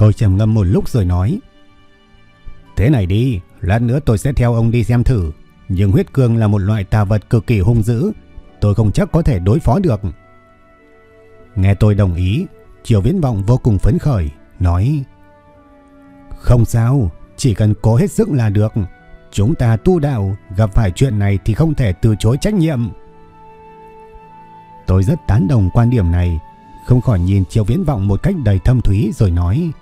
Tôi trầm ngâm một lúc rồi nói. Thế này đi, lát nữa tôi sẽ theo ông đi xem thử. Nhưng huyết cương là một loại tà vật cực kỳ hung dữ. Tôi không chắc có thể đối phó được. Nghe tôi đồng ý, Triều Viễn Vọng vô cùng phấn khởi, nói Không sao, chỉ cần cố hết sức là được. Chúng ta tu đạo, gặp phải chuyện này thì không thể từ chối trách nhiệm. Tôi rất tán đồng quan điểm này, không khỏi nhìn Triều Viễn Vọng một cách đầy thâm thúy rồi nói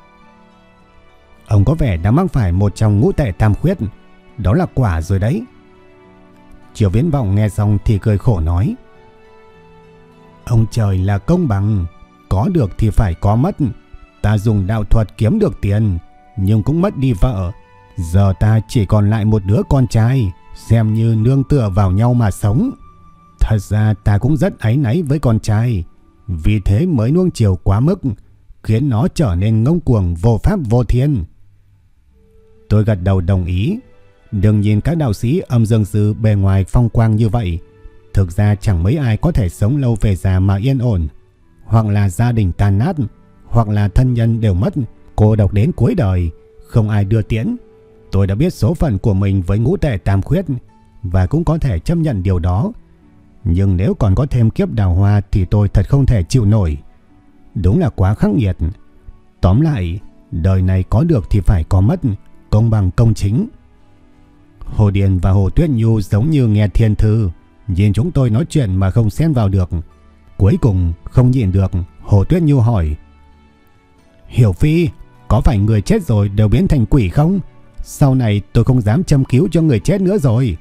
Ông có vẻ đã mắc phải một trong ngũ tệ tam khuyết, đó là quả rồi đấy. Triều Viễn Vọng nghe xong thì cười khổ nói. Ông trời là công bằng, có được thì phải có mất. Ta dùng đạo thuật kiếm được tiền, nhưng cũng mất đi vợ. Giờ ta chỉ còn lại một đứa con trai, xem như nương tựa vào nhau mà sống. Thật ra ta cũng rất áy náy với con trai, vì thế mới nuông chiều quá mức, khiến nó trở nên ngông cuồng vô pháp vô thiên. Tôi gật đầu đồng ý. Đừng nhìn các đạo sĩ âm dương sư bề ngoài phong quang như vậy. Thực ra chẳng mấy ai có thể sống lâu về già mà yên ổn. Hoặc là gia đình tan nát, hoặc là thân nhân đều mất, cô độc đến cuối đời, không ai đưa tiễn. Tôi đã biết số phận của mình với ngũ tệ tam khuyết và cũng có thể chấp nhận điều đó. Nhưng nếu còn có thêm kiếp đào hoa thì tôi thật không thể chịu nổi. Đúng là quá khắc nghiệt. Tóm lại, đời này có được thì phải có mất, công bằng công chính. Hồ Điền và Hồ Tuyết Nhu giống như nghe thiên thư, nhìn chúng tôi nói chuyện mà không xen vào được. Cuối cùng không nhịn được, Hồ Tuyết Nhu hỏi. Hiểu Phi, có phải người chết rồi đều biến thành quỷ không? Sau này tôi không dám châm cứu cho người chết nữa rồi.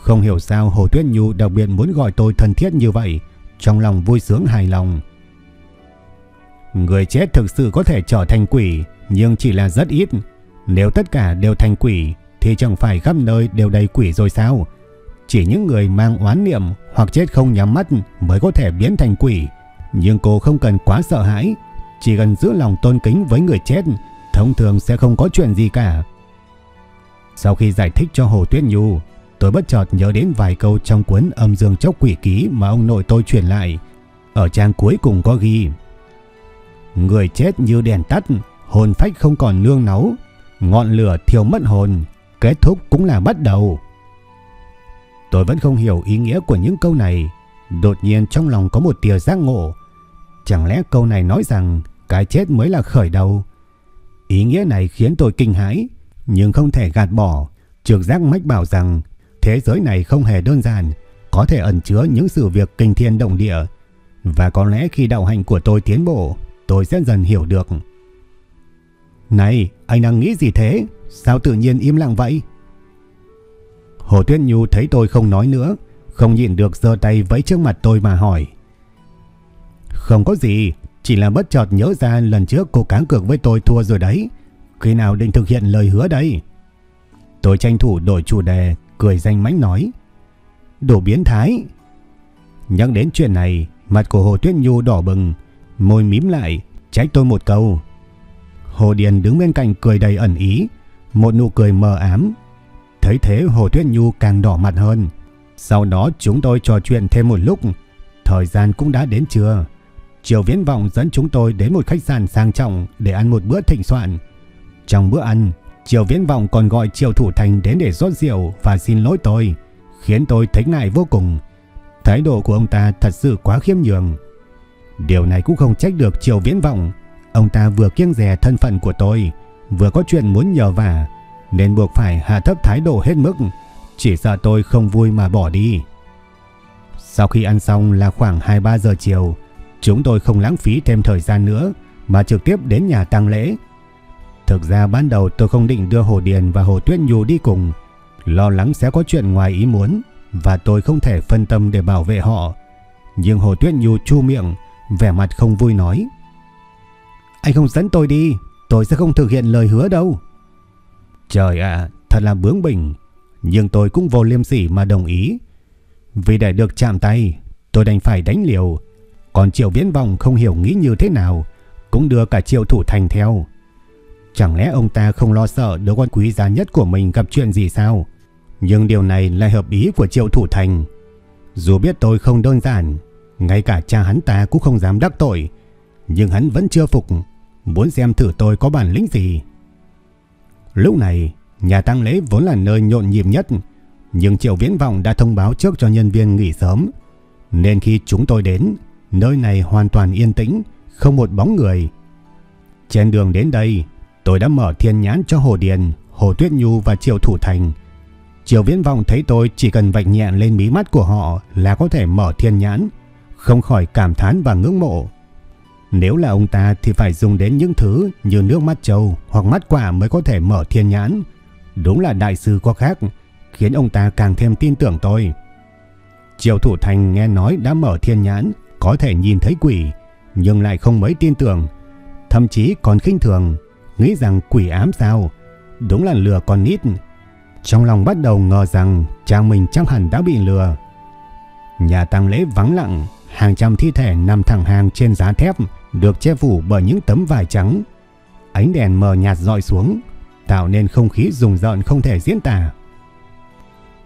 Không hiểu sao Hồ Tuyết Nhu đặc biệt muốn gọi tôi thân thiết như vậy, trong lòng vui sướng hài lòng. Người chết thực sự có thể trở thành quỷ, nhưng chỉ là rất ít. Nếu tất cả đều thành quỷ thì chẳng phải khắp nơi đều đầy quỷ rồi sao? Chỉ những người mang oán niệm hoặc chết không nhắm mắt mới có thể biến thành quỷ. Nhưng cô không cần quá sợ hãi, chỉ cần giữ lòng tôn kính với người chết, thông thường sẽ không có chuyện gì cả. Sau khi giải thích cho Hồ Tuyết Nhu, tôi bất chợt nhớ đến vài câu trong cuốn âm dương chốc quỷ ký mà ông nội tôi truyền lại. Ở trang cuối cùng có ghi Người chết như đèn tắt, hồn phách không còn nương náu, ngọn lửa thiêu mất hồn, kết thúc cũng là bắt đầu. Tôi vẫn không hiểu ý nghĩa của những câu này, đột nhiên trong lòng có một tia giác ngộ. Chẳng lẽ câu này nói rằng cái chết mới là khởi đầu? Ý nghĩa này khiến tôi kinh hãi, nhưng không thể gạt bỏ. Trực giác mách bảo rằng thế giới này không hề đơn giản, có thể ẩn chứa những sự việc kinh thiên động địa. Và có lẽ khi đạo hành của tôi tiến bộ, tôi sẽ dần hiểu được. Này, anh đang nghĩ gì thế? Sao tự nhiên im lặng vậy? Hồ Tuyết Nhu thấy tôi không nói nữa, không nhịn được giơ tay vẫy trước mặt tôi mà hỏi. Không có gì, chỉ là bất chợt nhớ ra lần trước cô cá cược với tôi thua rồi đấy. Khi nào định thực hiện lời hứa đây? Tôi tranh thủ đổi chủ đề, cười danh mánh nói. Đồ biến thái. Nhắc đến chuyện này, mặt của Hồ Tuyết Nhu đỏ bừng, môi mím lại, trách tôi một câu. Hồ Điền đứng bên cạnh cười đầy ẩn ý, một nụ cười mờ ám. Thấy thế Hồ Tuyết Nhu càng đỏ mặt hơn. Sau đó chúng tôi trò chuyện thêm một lúc, thời gian cũng đã đến trưa. Triều Viễn Vọng dẫn chúng tôi đến một khách sạn sang trọng để ăn một bữa thịnh soạn. Trong bữa ăn, Triều Viễn Vọng còn gọi Triều Thủ Thành đến để rót rượu và xin lỗi tôi, khiến tôi thấy ngại vô cùng. Thái độ của ông ta thật sự quá khiêm nhường. Điều này cũng không trách được Triều Viễn Vọng. Ông ta vừa kiêng dè thân phận của tôi, vừa có chuyện muốn nhờ vả, nên buộc phải hạ thấp thái độ hết mức, chỉ sợ tôi không vui mà bỏ đi. Sau khi ăn xong là khoảng 2-3 giờ chiều, chúng tôi không lãng phí thêm thời gian nữa mà trực tiếp đến nhà tang lễ. Thực ra ban đầu tôi không định đưa Hồ Điền và Hồ Tuyết Nhu đi cùng, lo lắng sẽ có chuyện ngoài ý muốn và tôi không thể phân tâm để bảo vệ họ. Nhưng Hồ Tuyết Nhu chu miệng, vẻ mặt không vui nói. Anh không dẫn tôi đi, tôi sẽ không thực hiện lời hứa đâu. Trời ạ, thật là bướng bỉnh, nhưng tôi cũng vô liêm sỉ mà đồng ý. Vì để được chạm tay, tôi đành phải đánh liều. Còn Triệu Viễn Vọng không hiểu nghĩ như thế nào, cũng đưa cả Triệu Thủ Thành theo. Chẳng lẽ ông ta không lo sợ đứa con quý giá nhất của mình gặp chuyện gì sao? Nhưng điều này là hợp ý của Triệu Thủ Thành. Dù biết tôi không đơn giản, ngay cả cha hắn ta cũng không dám đắc tội, nhưng hắn vẫn chưa phục, muốn xem thử tôi có bản lĩnh gì. Lúc này, nhà tang lễ vốn là nơi nhộn nhịp nhất, nhưng Triệu Viễn Vọng đã thông báo trước cho nhân viên nghỉ sớm, nên khi chúng tôi đến, nơi này hoàn toàn yên tĩnh, không một bóng người. Trên đường đến đây, tôi đã mở thiên nhãn cho Hồ Điền, Hồ Tuyết Nhu và Triệu Thủ Thành. Triệu Viễn Vọng thấy tôi chỉ cần vạch nhẹ lên mí mắt của họ là có thể mở thiên nhãn, không khỏi cảm thán và ngưỡng mộ. Nếu là ông ta thì phải dùng đến những thứ như nước mắt trâu hoặc mắt quả mới có thể mở thiên nhãn. Đúng là đại sư có khác, khiến ông ta càng thêm tin tưởng tôi. Triều Thủ Thành nghe nói đã mở thiên nhãn, có thể nhìn thấy quỷ, nhưng lại không mấy tin tưởng. Thậm chí còn khinh thường, nghĩ rằng quỷ ám sao, đúng là lừa con nít. Trong lòng bắt đầu ngờ rằng cha mình chắc hẳn đã bị lừa. Nhà tang lễ vắng lặng, hàng trăm thi thể nằm thẳng hàng trên giá thép, được che phủ bởi những tấm vải trắng. Ánh đèn mờ nhạt dọi xuống, tạo nên không khí rùng rợn không thể diễn tả.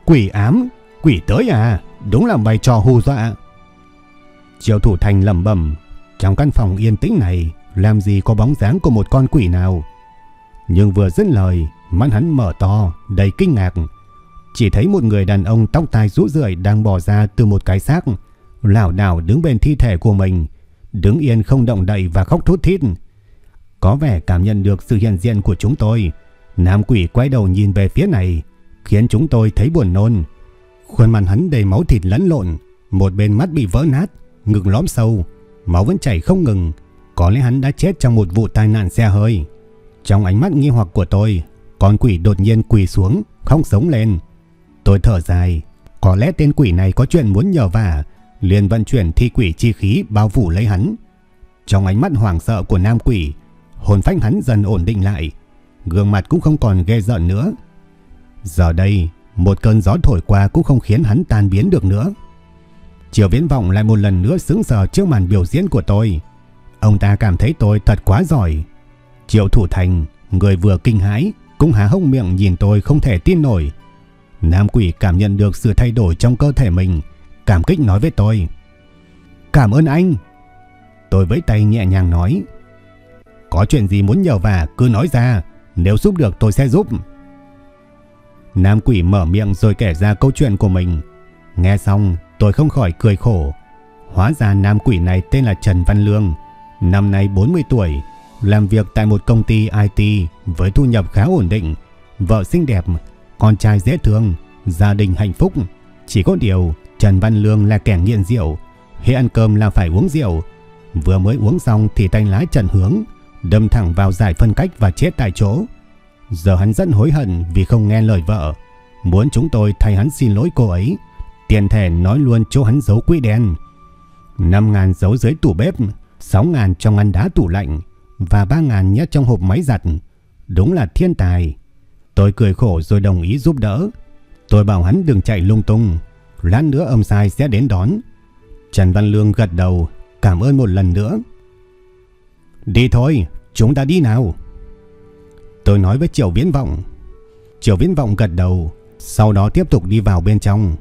Quỷ ám, quỷ tới à, đúng là bày trò hù dọa. Triệu thủ thành lẩm bẩm, trong căn phòng yên tĩnh này, làm gì có bóng dáng của một con quỷ nào. Nhưng vừa dứt lời, mắt hắn mở to, đầy kinh ngạc. Chỉ thấy một người đàn ông tóc tai rũ rượi đang bò ra từ một cái xác, lảo đảo đứng bên thi thể của mình, đứng yên không động đậy và khóc thút thít. Có vẻ cảm nhận được sự hiện diện của chúng tôi, nam quỷ quay đầu nhìn về phía này, khiến chúng tôi thấy buồn nôn. Khuôn mặt hắn đầy máu thịt lẫn lộn, một bên mắt bị vỡ nát, ngực lõm sâu, máu vẫn chảy không ngừng, có lẽ hắn đã chết trong một vụ tai nạn xe hơi. Trong ánh mắt nghi hoặc của tôi, con quỷ đột nhiên quỳ xuống, không sống lên. Tôi thở dài, có lẽ tên quỷ này có chuyện muốn nhờ vả, liền vận chuyển thi quỷ chi khí bao phủ lấy hắn. Trong ánh mắt hoảng sợ của nam quỷ, hồn phách hắn dần ổn định lại, gương mặt cũng không còn ghê giận nữa. Giờ đây, một cơn gió thổi qua cũng không khiến hắn tan biến được nữa. Triều Viễn Vọng lại một lần nữa sững sờ trước màn biểu diễn của tôi. Ông ta cảm thấy tôi thật quá giỏi. Triệu Thủ Thành, người vừa kinh hãi, cũng há hốc miệng nhìn tôi không thể tin nổi. Nam quỷ cảm nhận được sự thay đổi trong cơ thể mình, cảm kích nói với tôi. Cảm ơn anh. Tôi với tay nhẹ nhàng nói. Có chuyện gì muốn nhờ vả cứ nói ra, nếu giúp được tôi sẽ giúp. Nam quỷ mở miệng rồi kể ra câu chuyện của mình. Nghe xong tôi không khỏi cười khổ. Hóa ra nam quỷ này tên là Trần Văn Lương. Năm nay 40 tuổi, làm việc tại một công ty IT với thu nhập khá ổn định. Vợ xinh đẹp, con trai dễ thương, gia đình hạnh phúc. Chỉ có điều Trần Văn Lương là kẻ nghiện rượu. Khi ăn cơm là phải uống rượu. Vừa mới uống xong thì tay lái Trần Hướng đâm thẳng vào giải phân cách và chết tại chỗ. Giờ hắn rất hối hận vì không nghe lời vợ. Muốn chúng tôi thay hắn xin lỗi cô ấy. Tiền thẻ nói luôn chỗ hắn giấu quỹ đen. 5 ngàn giấu dưới tủ bếp, 6 ngàn trong ngăn đá tủ lạnh và 3 ngàn nhét trong hộp máy giặt. Đúng là thiên tài. Tôi cười khổ rồi đồng ý giúp đỡ. Tôi bảo hắn đừng chạy lung tung. Lát nữa ông sai sẽ đến đón. Trần Văn Lương gật đầu, cảm ơn một lần nữa. Đi thôi, chúng ta đi nào. Tôi nói với Triệu Viễn Vọng. Triệu Viễn Vọng gật đầu, sau đó tiếp tục đi vào bên trong.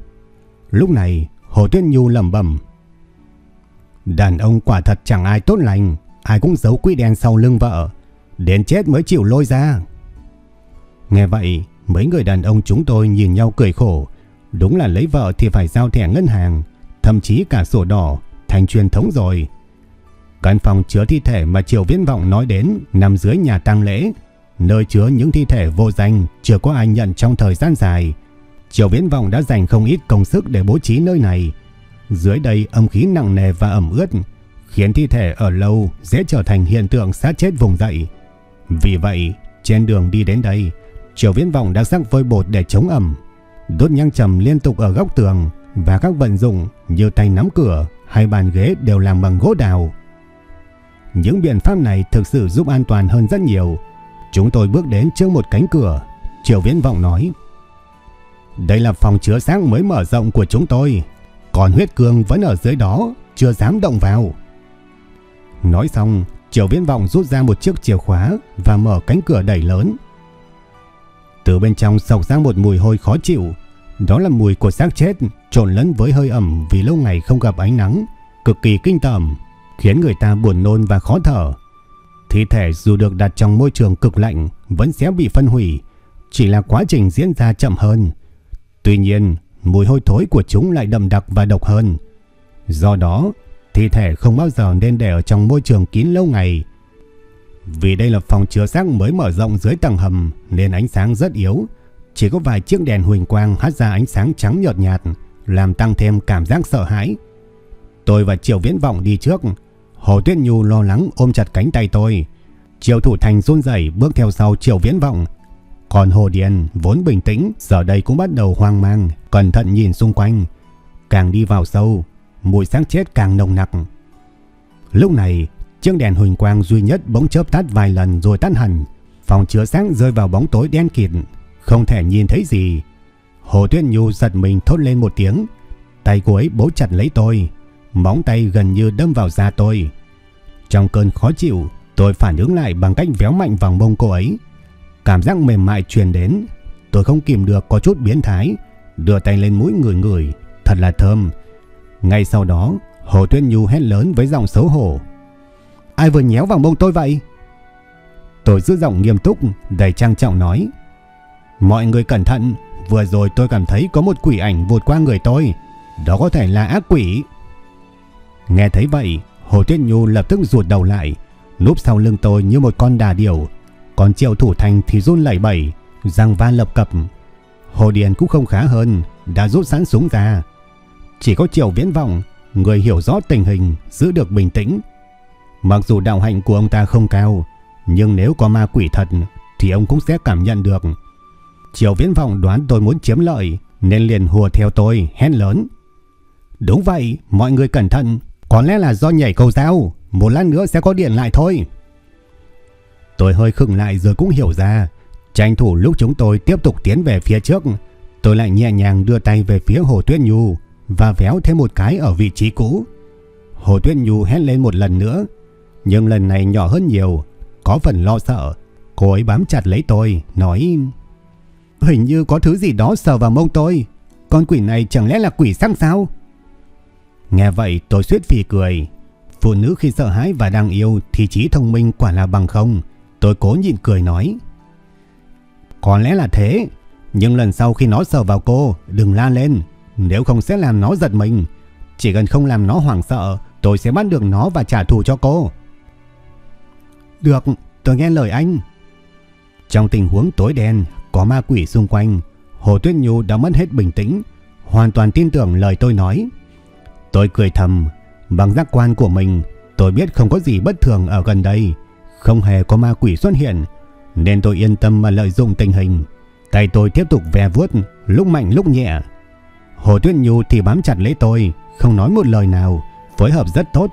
Lúc này, Hồ Tuyết Nhu lẩm bẩm. Đàn ông quả thật chẳng ai tốt lành, ai cũng giấu quỹ đen sau lưng vợ, đến chết mới chịu lôi ra. Nghe vậy, mấy người đàn ông chúng tôi nhìn nhau cười khổ, đúng là lấy vợ thì phải giao thẻ ngân hàng, thậm chí cả sổ đỏ, thành truyền thống rồi. Căn phòng chứa thi thể mà Triều Viễn Vọng nói đến nằm dưới nhà tang lễ, nơi chứa những thi thể vô danh chưa có ai nhận trong thời gian dài. Triều Viễn Vọng đã dành không ít công sức để bố trí nơi này. Dưới đây âm khí nặng nề và ẩm ướt, khiến thi thể ở lâu dễ trở thành hiện tượng sát chết vùng dậy. Vì vậy, Trên đường đi đến đây, Triều Viễn Vọng đã sắc vôi bột để chống ẩm, đốt nhang trầm liên tục ở góc tường và các vận dụng như tay nắm cửa hay bàn ghế đều làm bằng gỗ đào. Những biện pháp này thực sự giúp an toàn hơn rất nhiều. Chúng tôi bước đến trước một cánh cửa. Triều Viễn Vọng nói. Đây là phòng chứa xác mới mở rộng của chúng tôi. Còn huyết cương vẫn ở dưới đó, chưa dám động vào. Nói xong, Triều Viễn Vọng rút ra một chiếc chìa khóa và mở cánh cửa đẩy lớn. Từ bên trong sọc ra một mùi hôi khó chịu. Đó là mùi của xác chết trộn lẫn với hơi ẩm vì lâu ngày không gặp ánh nắng, cực kỳ kinh tởm, khiến người ta buồn nôn và khó thở. Thi thể dù được đặt trong môi trường cực lạnh vẫn sẽ bị phân hủy, chỉ là quá trình diễn ra chậm hơn. Tuy nhiên, mùi hôi thối của chúng lại đậm đặc và độc hơn. Do đó, thi thể không bao giờ nên để ở trong môi trường kín lâu ngày. Vì đây là phòng chứa xác mới mở rộng dưới tầng hầm nên ánh sáng rất yếu, chỉ có vài chiếc đèn huỳnh quang hắt ra ánh sáng trắng nhợt nhạt, làm tăng thêm cảm giác sợ hãi. Tôi và Triệu Viễn Vọng đi trước, Hồ Tuyết Nhu lo lắng ôm chặt cánh tay tôi. Triệu Thủ Thành run rẩy bước theo sau Triệu Viễn Vọng. Còn Hồ Điền vốn bình tĩnh, giờ đây cũng bắt đầu hoang mang, cẩn thận nhìn xung quanh. Càng đi vào sâu, mùi xác chết càng nồng nặc. Lúc này, chiếc đèn huỳnh quang duy nhất bỗng chớp tắt vài lần rồi tắt hẳn. Phòng chứa sáng rơi vào bóng tối đen kịt, không thể nhìn thấy gì. Hồ Tuyết Nhu giật mình thốt lên một tiếng, tay cô ấy bấu chặt lấy tôi, móng tay gần như đâm vào da tôi. Trong cơn khó chịu, tôi phản ứng lại bằng cách véo mạnh vào mông cô ấy. Cảm giác mềm mại truyền đến, tôi không kìm được có chút biến thái, đưa tay lên mũi người người, thật là thơm. Ngay sau đó, Hồ Tuyết Nhu hét lớn với giọng xấu hổ. Ai vừa nhéo vào mông tôi vậy? Tôi giữ giọng nghiêm túc, đầy trang trọng nói. Mọi người cẩn thận, vừa rồi tôi cảm thấy có một quỷ ảnh vụt qua người tôi. Đó có thể là ác quỷ. Nghe thấy vậy, Hồ Tuyết Nhu lập tức rụt đầu lại, núp sau lưng tôi như một con đà điểu. Còn Triệu Thủ Thành thì run lẩy bẩy, răng va lập cập. Hồ Điền cũng không khá hơn, đã rút sẵn súng ra. Chỉ có Triệu Viễn Vọng, người hiểu rõ tình hình, giữ được bình tĩnh. Mặc dù đạo hạnh của ông ta không cao, nhưng nếu có ma quỷ thật thì ông cũng sẽ cảm nhận được. Triều Viễn Vọng đoán tôi muốn chiếm lợi nên liền hùa theo tôi, hét lớn. Đúng vậy, mọi người cẩn thận, có lẽ là do nhảy cầu dao, một lát nữa sẽ có điện lại thôi. Tôi hơi khựng lại rồi cũng hiểu ra, tranh thủ lúc chúng tôi tiếp tục tiến về phía trước, tôi lại nhẹ nhàng đưa tay về phía Hồ Tuyết Nhu và véo thêm một cái ở vị trí cũ. Hồ Tuyết Nhu hét lên một lần nữa, nhưng lần này nhỏ hơn nhiều, có phần lo sợ. Cô ấy bám chặt lấy tôi, nói Hình như có thứ gì đó sờ vào mông tôi, con quỷ này chẳng lẽ là quỷ xăm sao? Nghe vậy tôi suýt phì cười. Phụ nữ khi sợ hãi và đang yêu thì trí thông minh quả là bằng không. Tôi cố nhịn cười nói. Có lẽ là thế. Nhưng lần sau khi nó sờ vào cô, đừng la lên. Nếu không sẽ làm nó giật mình. Chỉ cần không làm nó hoảng sợ, tôi sẽ bắt được nó và trả thù cho cô. Được, tôi nghe lời anh. Trong tình huống tối đen, có ma quỷ xung quanh, Hồ Tuyết Nhu đã mất hết bình tĩnh, hoàn toàn tin tưởng lời tôi nói. Tôi cười thầm, bằng giác quan của mình, tôi biết không có gì bất thường ở gần đây, không hề có ma quỷ xuất hiện, nên tôi yên tâm mà lợi dụng tình hình. Tay tôi tiếp tục ve vuốt, lúc mạnh lúc nhẹ. Hồ Tuyết Nhu thì bám chặt lấy tôi, không nói một lời nào, phối hợp rất tốt.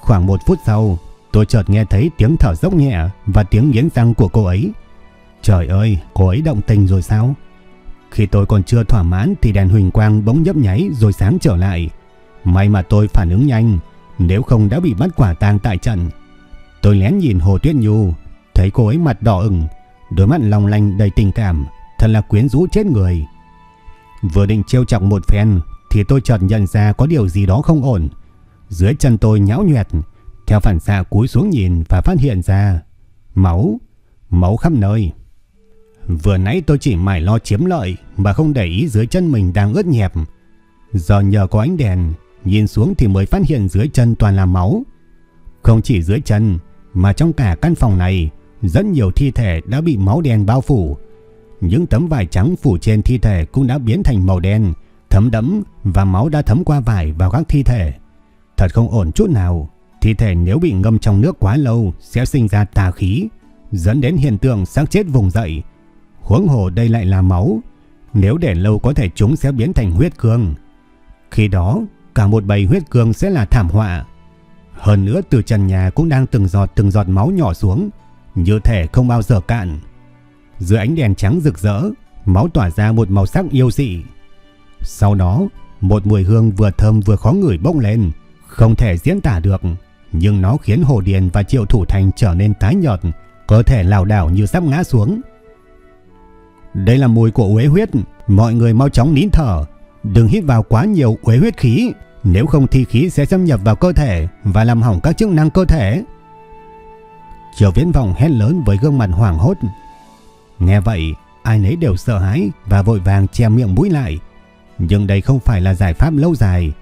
Khoảng một phút sau, tôi chợt nghe thấy tiếng thở dốc nhẹ và tiếng nghiến răng của cô ấy. Trời ơi, cô ấy động tình rồi sao? Khi tôi còn chưa thỏa mãn thì đèn huỳnh quang bỗng nhấp nháy rồi sáng trở lại. May mà tôi phản ứng nhanh, nếu không đã bị bắt quả tang tại trận. Tôi lén nhìn Hồ Tuyết Nhu, thấy cô ấy mặt đỏ ửng, đôi mắt long lanh đầy tình cảm, thật là quyến rũ chết người. Vừa định trêu chọc một phen thì tôi chợt nhận ra có điều gì đó không ổn. Dưới chân tôi nhão nhoẹt, theo phản xạ cúi xuống nhìn và phát hiện ra máu, máu khắp nơi. Vừa nãy tôi chỉ mải lo chiếm lợi mà không để ý dưới chân mình đang ướt nhẹp. Giờ nhờ có ánh đèn, nhìn xuống thì mới phát hiện dưới chân toàn là máu. Không chỉ dưới chân, mà trong cả căn phòng này, rất nhiều thi thể đã bị máu đen bao phủ. Những tấm vải trắng phủ trên thi thể cũng đã biến thành màu đen, thấm đẫm và máu đã thấm qua vải vào các thi thể. Thật không ổn chút nào, thi thể nếu bị ngâm trong nước quá lâu sẽ sinh ra tà khí, dẫn đến hiện tượng xác chết vùng dậy. Huống hồ đây lại là máu, nếu để lâu có thể chúng sẽ biến thành huyết cương. Khi đó, cả một bầy huyết cương sẽ là thảm họa. Hơn nữa từ trần nhà cũng đang từng giọt từng giọt máu nhỏ xuống, như thể không bao giờ cạn. Dưới ánh đèn trắng rực rỡ, máu tỏa ra một màu sắc yêu dị. Sau đó, một mùi hương vừa thơm vừa khó ngửi bốc lên, không thể diễn tả được, nhưng nó khiến Hồ Điền và Triệu Thủ Thành trở nên tái nhợt, cơ thể lảo đảo như sắp ngã xuống. Đây là mùi của uế huyết, mọi người mau chóng nín thở, đừng hít vào quá nhiều uế huyết khí, nếu không thì khí sẽ xâm nhập vào cơ thể và làm hỏng các chức năng cơ thể. Triều Viễn Vọng hét lớn với gương mặt hoảng hốt. Nghe vậy, ai nấy đều sợ hãi và vội vàng che miệng mũi lại. Nhưng đây không phải là giải pháp lâu dài.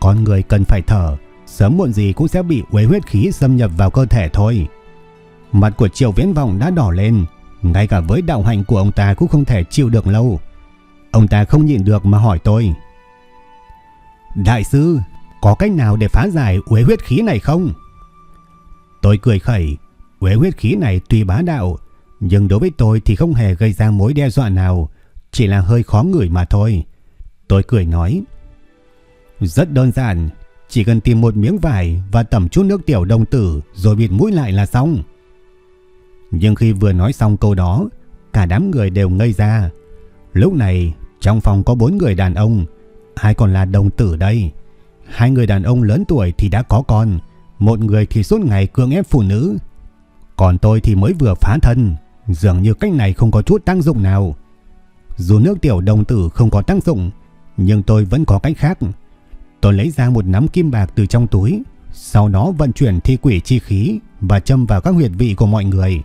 Con người cần phải thở, sớm muộn gì cũng sẽ bị uế huyết khí xâm nhập vào cơ thể thôi. Mặt của Triều Viễn Vọng đã đỏ lên, ngay cả với đạo hành của ông ta cũng không thể chịu được lâu. Ông ta không nhịn được mà hỏi tôi. Đại sư, có cách nào để phá giải uế huyết khí này không? Tôi cười khẩy, uế huyết khí này tuy bá đạo, nhưng đối với tôi thì không hề gây ra mối đe dọa nào, chỉ là hơi khó ngửi mà thôi. Tôi cười nói, rất đơn giản, chỉ cần tìm một miếng vải và tẩm chút nước tiểu đồng tử rồi bịt mũi lại là xong. Nhưng khi vừa nói xong câu đó, cả đám người đều ngây ra. Lúc này, trong phòng có bốn người đàn ông, hai còn là đồng tử đây. Hai người đàn ông lớn tuổi thì đã có con, một người thì suốt ngày cưỡng ép phụ nữ. Còn tôi thì mới vừa phá thân, dường như cách này không có chút tác dụng nào. Dù nước tiểu đồng tử không có tác dụng, nhưng tôi vẫn có cách khác. Tôi lấy ra một nắm kim bạc từ trong túi, sau đó vận chuyển thi quỷ chi khí và châm vào các huyệt vị của mọi người.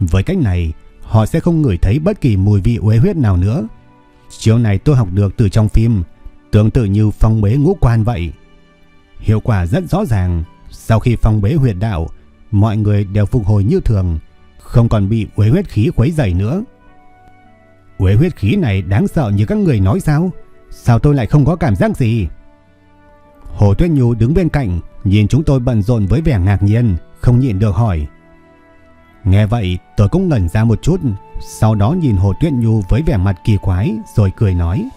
Với cách này, họ sẽ không ngửi thấy bất kỳ mùi vị uế huyết nào nữa. Chiều này tôi học được từ trong phim, tương tự như phong bế ngũ quan vậy. Hiệu quả rất rõ ràng, sau khi phong bế huyệt đạo, mọi người đều phục hồi như thường, không còn bị uế huyết khí quấy rầy nữa. Uế huyết khí này đáng sợ như các người nói sao? Sao tôi lại không có cảm giác gì? Hồ Tuyết Nhu đứng bên cạnh, nhìn chúng tôi bận rộn với vẻ ngạc nhiên, không nhịn được hỏi. Nghe vậy tôi cũng ngẩn ra một chút Sau đó nhìn Hồ Tuyết Nhu với vẻ mặt kỳ quái Rồi cười nói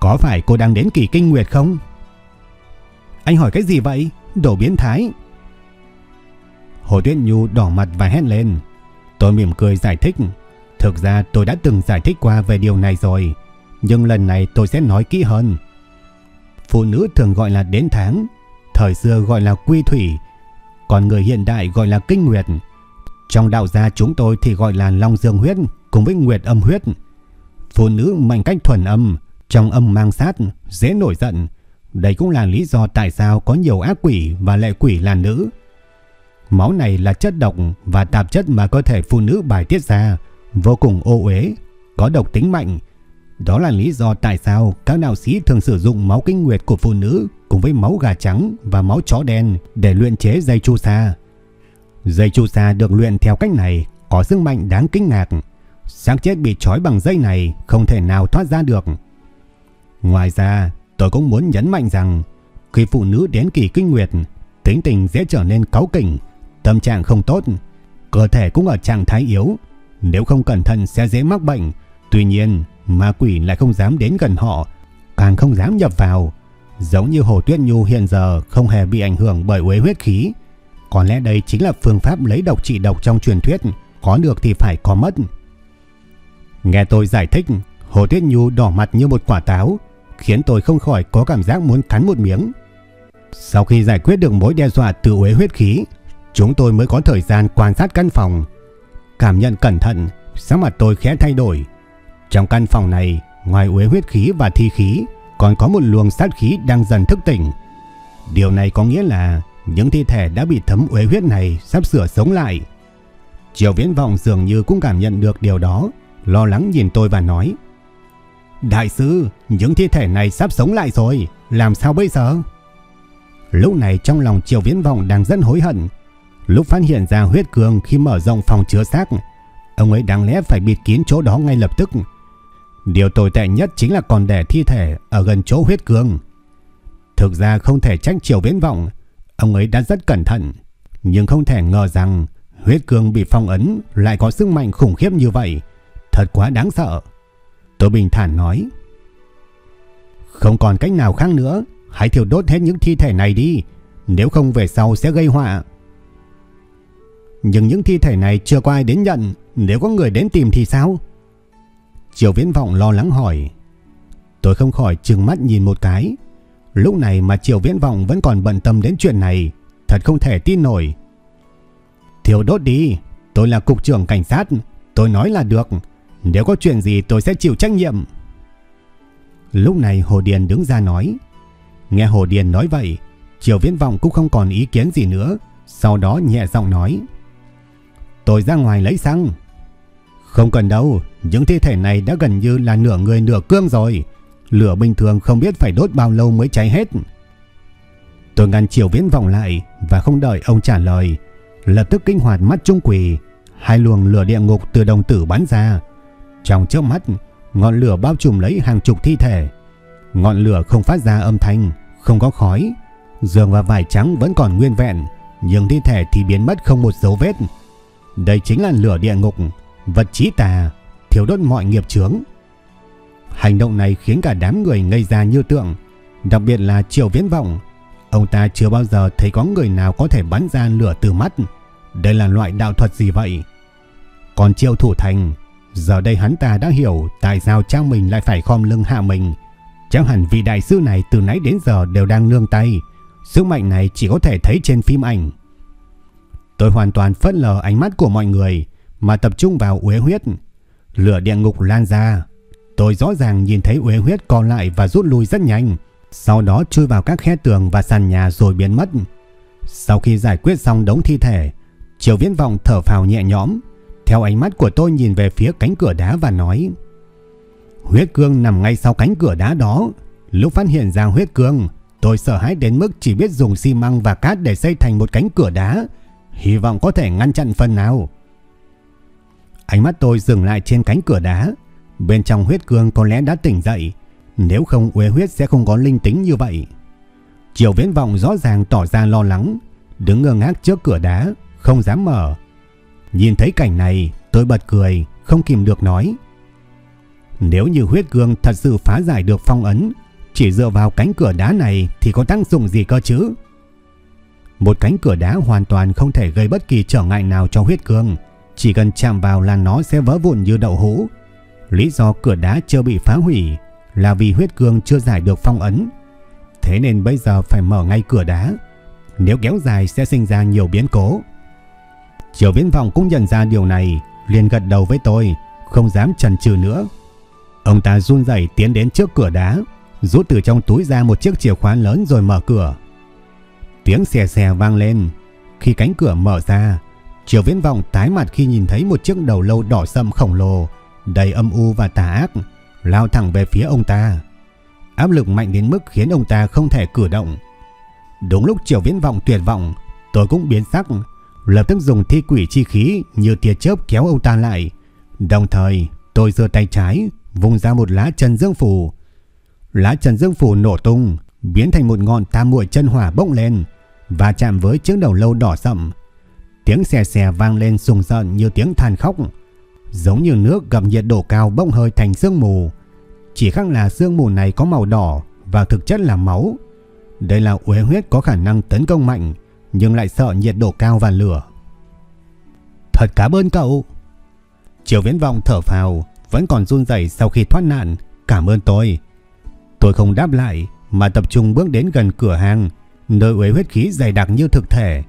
Có phải cô đang đến kỳ kinh nguyệt không? Anh hỏi cái gì vậy? đồ biến thái Hồ Tuyết Nhu đỏ mặt và hét lên Tôi mỉm cười giải thích Thực ra tôi đã từng giải thích qua về điều này rồi Nhưng lần này tôi sẽ nói kỹ hơn Phụ nữ thường gọi là đến tháng Thời xưa gọi là quy thủy Còn người hiện đại gọi là kinh nguyệt trong đạo gia chúng tôi thì gọi là Long Dương huyết cùng với Nguyệt âm huyết. Phụ nữ mạnh cách thuần âm, trong âm mang sát, dễ nổi giận. Đây cũng là lý do tại sao có nhiều ác quỷ và lệ quỷ là nữ. Máu này là chất độc và tạp chất mà cơ thể phụ nữ bài tiết ra, vô cùng ô uế, có độc tính mạnh. Đó là lý do tại sao các đạo sĩ thường sử dụng máu kinh nguyệt của phụ nữ cùng với máu gà trắng và máu chó đen để luyện chế dây chu sa. Dây chu sa được luyện theo cách này có sức mạnh đáng kinh ngạc. Xác chết bị trói bằng dây này không thể nào thoát ra được. Ngoài ra, tôi cũng muốn nhấn mạnh rằng khi phụ nữ đến kỳ kinh nguyệt, tính tình dễ trở nên cáu kỉnh, tâm trạng không tốt, cơ thể cũng ở trạng thái yếu. Nếu không cẩn thận sẽ dễ mắc bệnh. Tuy nhiên, ma quỷ lại không dám đến gần họ, càng không dám nhập vào. Giống như Hồ Tuyết Nhu hiện giờ không hề bị ảnh hưởng bởi uế huyết khí, có lẽ đây chính là phương pháp lấy độc trị độc trong truyền thuyết, có được thì phải có mất. Nghe tôi giải thích, Hồ Tuyết Nhu đỏ mặt như một quả táo, khiến tôi không khỏi có cảm giác muốn cắn một miếng. Sau khi giải quyết được mối đe dọa từ uế huyết khí, chúng tôi mới có thời gian quan sát căn phòng. Cảm nhận cẩn thận, sắc mặt tôi khẽ thay đổi. Trong căn phòng này, ngoài uế huyết khí và thi khí, còn có một luồng sát khí đang dần thức tỉnh. Điều này có nghĩa là những thi thể đã bị thấm uế huyết này sắp sửa sống lại. Triều Viễn Vọng dường như cũng cảm nhận được điều đó, lo lắng nhìn tôi và nói. Đại sư, những thi thể này sắp sống lại rồi, làm sao bây giờ? Lúc này trong lòng Triều Viễn Vọng đang rất hối hận. Lúc phát hiện ra huyết cường khi mở rộng phòng chứa xác, ông ấy đáng lẽ phải bịt kín chỗ đó ngay lập tức. Điều tồi tệ nhất chính là còn để thi thể ở gần chỗ huyết cương. Thực ra không thể trách Triều Viễn Vọng, Ông ấy đã rất cẩn thận, nhưng không thể ngờ rằng Huyết cương bị phong ấn lại có sức mạnh khủng khiếp như vậy. Thật quá đáng sợ. Tôi bình thản nói. Không còn cách nào khác nữa. Hãy thiêu đốt hết những thi thể này đi. Nếu không về sau sẽ gây họa. Nhưng những thi thể này chưa có ai đến nhận. Nếu có người đến tìm thì sao? Triều Viễn Vọng lo lắng hỏi. Tôi không khỏi trừng mắt nhìn một cái. Lúc này mà Triều Viễn Vọng vẫn còn bận tâm đến chuyện này. Thật không thể tin nổi. thiếu đốt đi. Tôi là cục trưởng cảnh sát. Tôi nói là được. Nếu có chuyện gì tôi sẽ chịu trách nhiệm. Lúc này Hồ Điền đứng ra nói. Nghe Hồ Điền nói vậy. Triều Viễn Vọng cũng không còn ý kiến gì nữa. Sau đó nhẹ giọng nói. Tôi ra ngoài lấy xăng. Không cần đâu. Những thi thể này đã gần như là nửa người nửa cương rồi. Lửa bình thường không biết phải đốt bao lâu mới cháy hết. Tôi ngăn chiều Viễn Vọng lại và không đợi ông trả lời lập tức kinh hoạt mắt trung quỷ, hai luồng lửa địa ngục từ đồng tử bắn ra. Trong chớp mắt, ngọn lửa bao trùm lấy hàng chục thi thể. Ngọn lửa không phát ra âm thanh, không có khói, giường và vải trắng vẫn còn nguyên vẹn, nhưng thi thể thì biến mất không một dấu vết. Đây chính là lửa địa ngục, vật trí tà, thiếu đốt mọi nghiệp chướng. Hành động này khiến cả đám người ngây ra như tượng, đặc biệt là triều Viễn Vọng, Ông ta chưa bao giờ thấy có người nào có thể bắn ra lửa từ mắt. Đây là loại đạo thuật gì vậy? Còn triều Thủ Thành, giờ đây hắn ta đã hiểu tại sao trang mình lại phải khom lưng hạ mình. Chẳng hẳn vì đại sư này từ nãy đến giờ đều đang nương tay. Sức mạnh này chỉ có thể thấy trên phim ảnh. Tôi hoàn toàn phớt lờ ánh mắt của mọi người mà tập trung vào uế huyết. Lửa địa ngục lan ra. Tôi rõ ràng nhìn thấy uế huyết co lại và rút lui rất nhanh sau đó chui vào các khe tường và sàn nhà rồi biến mất. Sau khi giải quyết xong đống thi thể, Triều Viễn Vọng thở phào nhẹ nhõm, theo ánh mắt của tôi nhìn về phía cánh cửa đá và nói: "Huyết cương nằm ngay sau cánh cửa đá đó, lúc phát hiện ra huyết cương, tôi sợ hãi đến mức chỉ biết dùng xi măng và cát để xây thành một cánh cửa đá, hy vọng có thể ngăn chặn phần nào." Ánh mắt tôi dừng lại trên cánh cửa đá, bên trong huyết cương có lẽ đã tỉnh dậy, nếu không uế huyết sẽ không có linh tính như vậy. Triều Viễn Vọng rõ ràng tỏ ra lo lắng, đứng ngơ ngác trước cửa đá, không dám mở. Nhìn thấy cảnh này, tôi bật cười, không kìm được nói. Nếu như huyết cương thật sự phá giải được phong ấn, chỉ dựa vào cánh cửa đá này thì có tác dụng gì cơ chứ? Một cánh cửa đá hoàn toàn không thể gây bất kỳ trở ngại nào cho huyết cương, chỉ cần chạm vào là nó sẽ vỡ vụn như đậu hũ. Lý do cửa đá chưa bị phá hủy là vì huyết cương chưa giải được phong ấn. Thế nên bây giờ phải mở ngay cửa đá. Nếu kéo dài sẽ sinh ra nhiều biến cố. Triều Viễn Vọng cũng nhận ra điều này, liền gật đầu với tôi, không dám chần chừ nữa. Ông ta run rẩy tiến đến trước cửa đá, rút từ trong túi ra một chiếc chìa khóa lớn rồi mở cửa. Tiếng xè xè vang lên, khi cánh cửa mở ra, Triều Viễn Vọng tái mặt khi nhìn thấy một chiếc đầu lâu đỏ sậm khổng lồ, đầy âm u và tà ác, lao thẳng về phía ông ta. Áp lực mạnh đến mức khiến ông ta không thể cử động. Đúng lúc Triều Viễn Vọng tuyệt vọng, tôi cũng biến sắc, lập tức dùng thi quỷ chi khí như tia chớp kéo ông ta lại. Đồng thời, tôi giơ tay trái, vùng ra một lá trần dương phủ, Lá trần dương phủ nổ tung, biến thành một ngọn tam muội chân hỏa bốc lên và chạm với chiếc đầu lâu đỏ sậm. Tiếng xè xè vang lên sùng sợn như tiếng than khóc giống như nước gặp nhiệt độ cao bốc hơi thành sương mù. Chỉ khác là sương mù này có màu đỏ và thực chất là máu. Đây là uế huyết có khả năng tấn công mạnh nhưng lại sợ nhiệt độ cao và lửa. Thật cảm ơn cậu. Triều Viễn Vọng thở phào, vẫn còn run rẩy sau khi thoát nạn. Cảm ơn tôi. Tôi không đáp lại mà tập trung bước đến gần cửa hàng, nơi uế huyết khí dày đặc như thực thể.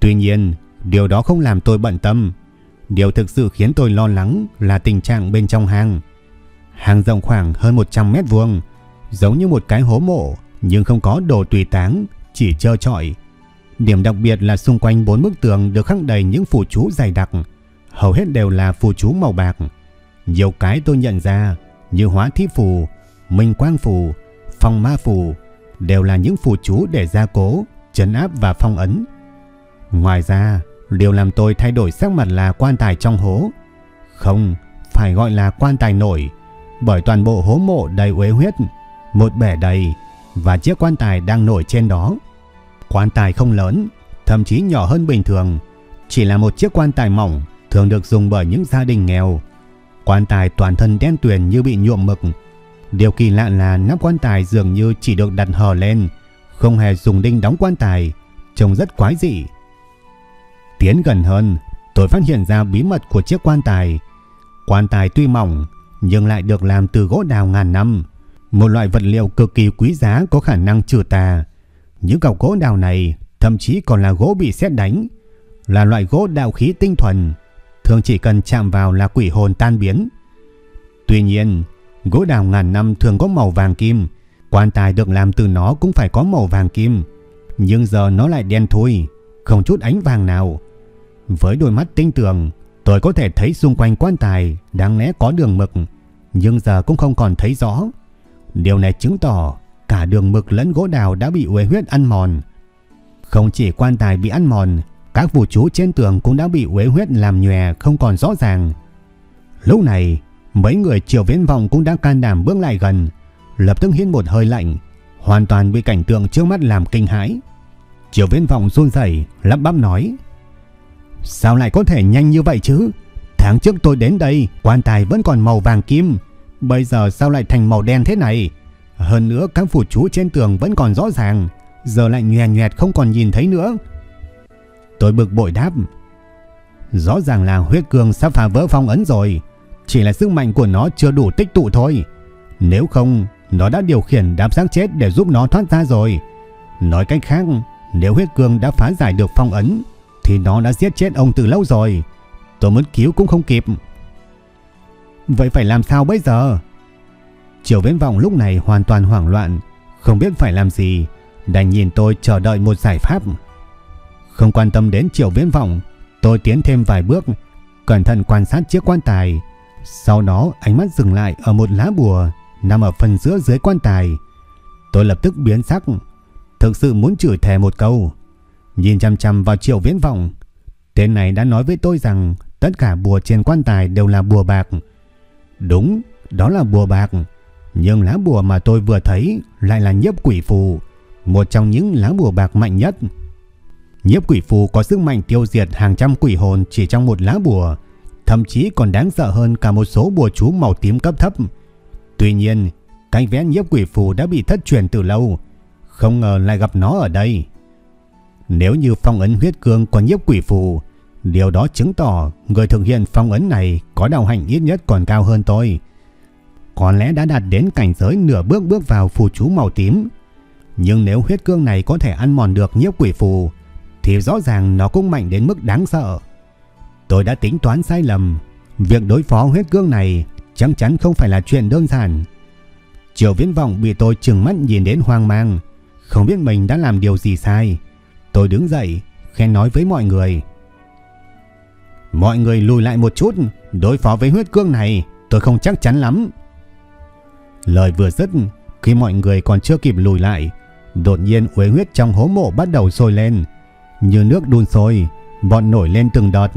Tuy nhiên, điều đó không làm tôi bận tâm Điều thực sự khiến tôi lo lắng là tình trạng bên trong hang. Hang rộng khoảng hơn 100 mét vuông, giống như một cái hố mộ nhưng không có đồ tùy táng, chỉ trơ trọi. Điểm đặc biệt là xung quanh bốn bức tường được khắc đầy những phù chú dày đặc, hầu hết đều là phù chú màu bạc. Nhiều cái tôi nhận ra như hóa thí phù, minh quang phù, phong ma phù đều là những phù chú để gia cố, trấn áp và phong ấn. Ngoài ra, Điều làm tôi thay đổi sắc mặt là quan tài trong hố. Không, phải gọi là quan tài nổi, bởi toàn bộ hố mộ đầy uế huyết, một bể đầy và chiếc quan tài đang nổi trên đó. Quan tài không lớn, thậm chí nhỏ hơn bình thường, chỉ là một chiếc quan tài mỏng thường được dùng bởi những gia đình nghèo. Quan tài toàn thân đen tuyền như bị nhuộm mực. Điều kỳ lạ là nắp quan tài dường như chỉ được đặt hờ lên, không hề dùng đinh đóng quan tài, trông rất quái dị. Tiến gần hơn, tôi phát hiện ra bí mật của chiếc quan tài. Quan tài tuy mỏng, nhưng lại được làm từ gỗ đào ngàn năm, một loại vật liệu cực kỳ quý giá có khả năng trừ tà. Những cọc gỗ đào này thậm chí còn là gỗ bị sét đánh, là loại gỗ đạo khí tinh thuần, thường chỉ cần chạm vào là quỷ hồn tan biến. Tuy nhiên, gỗ đào ngàn năm thường có màu vàng kim, quan tài được làm từ nó cũng phải có màu vàng kim, nhưng giờ nó lại đen thui, không chút ánh vàng nào. Với đôi mắt tinh tường, tôi có thể thấy xung quanh quan tài đáng lẽ có đường mực, nhưng giờ cũng không còn thấy rõ. Điều này chứng tỏ cả đường mực lẫn gỗ đào đã bị uế huyết ăn mòn. Không chỉ quan tài bị ăn mòn, các phù chú trên tường cũng đã bị uế huyết làm nhòe không còn rõ ràng. Lúc này, mấy người triều viễn vọng cũng đã can đảm bước lại gần, lập tức hít một hơi lạnh, hoàn toàn bị cảnh tượng trước mắt làm kinh hãi. Triều viễn vọng run rẩy lắp bắp nói: "Sao lại có thể nhanh như vậy chứ? Tháng trước tôi đến đây, quan tài vẫn còn màu vàng kim, bây giờ sao lại thành màu đen thế này? Hơn nữa các phù chú trên tường vẫn còn rõ ràng, giờ lại nhòe nhòe không còn nhìn thấy nữa." Tôi bực bội đáp. Rõ ràng là huyết cương sắp phá vỡ phong ấn rồi. Chỉ là sức mạnh của nó chưa đủ tích tụ thôi. Nếu không, nó đã điều khiển đám xác chết để giúp nó thoát ra rồi. Nói cách khác, nếu huyết cương đã phá giải được phong ấn, thì nó đã giết chết ông từ lâu rồi. Tôi muốn cứu cũng không kịp. Vậy phải làm sao bây giờ? Triều Viễn Vọng lúc này hoàn toàn hoảng loạn, không biết phải làm gì, đành nhìn tôi chờ đợi một giải pháp. Không quan tâm đến triệu viễn vọng, tôi tiến thêm vài bước, cẩn thận quan sát chiếc quan tài. Sau đó ánh mắt dừng lại ở một lá bùa nằm ở phần giữa dưới quan tài. Tôi lập tức biến sắc, thực sự muốn chửi thề một câu. Nhìn chăm chăm vào triệu viễn vọng, tên này đã nói với tôi rằng tất cả bùa trên quan tài đều là bùa bạc. Đúng, đó là bùa bạc. Nhưng lá bùa mà tôi vừa thấy lại là nhiếp quỷ phù, một trong những lá bùa bạc mạnh nhất. Nhiếp quỷ phù có sức mạnh tiêu diệt hàng trăm quỷ hồn chỉ trong một lá bùa, thậm chí còn đáng sợ hơn cả một số bùa chú màu tím cấp thấp. Tuy nhiên, cánh vẽ nhiếp quỷ phù đã bị thất truyền từ lâu, không ngờ lại gặp nó ở đây. Nếu như phong ấn huyết cương có nhiếp quỷ phù, điều đó chứng tỏ người thực hiện phong ấn này có đạo hành ít nhất còn cao hơn tôi. Có lẽ đã đạt đến cảnh giới nửa bước bước vào phù chú màu tím. Nhưng nếu huyết cương này có thể ăn mòn được nhiếp quỷ phù, thì rõ ràng nó cũng mạnh đến mức đáng sợ. Tôi đã tính toán sai lầm, việc đối phó huyết cương này chắc chắn không phải là chuyện đơn giản. Triều Viễn Vọng bị tôi trừng mắt nhìn đến hoang mang, không biết mình đã làm điều gì sai. Tôi đứng dậy, khen nói với mọi người. Mọi người lùi lại một chút, đối phó với huyết cương này tôi không chắc chắn lắm. Lời vừa dứt, khi mọi người còn chưa kịp lùi lại, đột nhiên uế huyết trong hố mộ bắt đầu sôi lên, như nước đun sôi, bọt nổi lên từng đợt.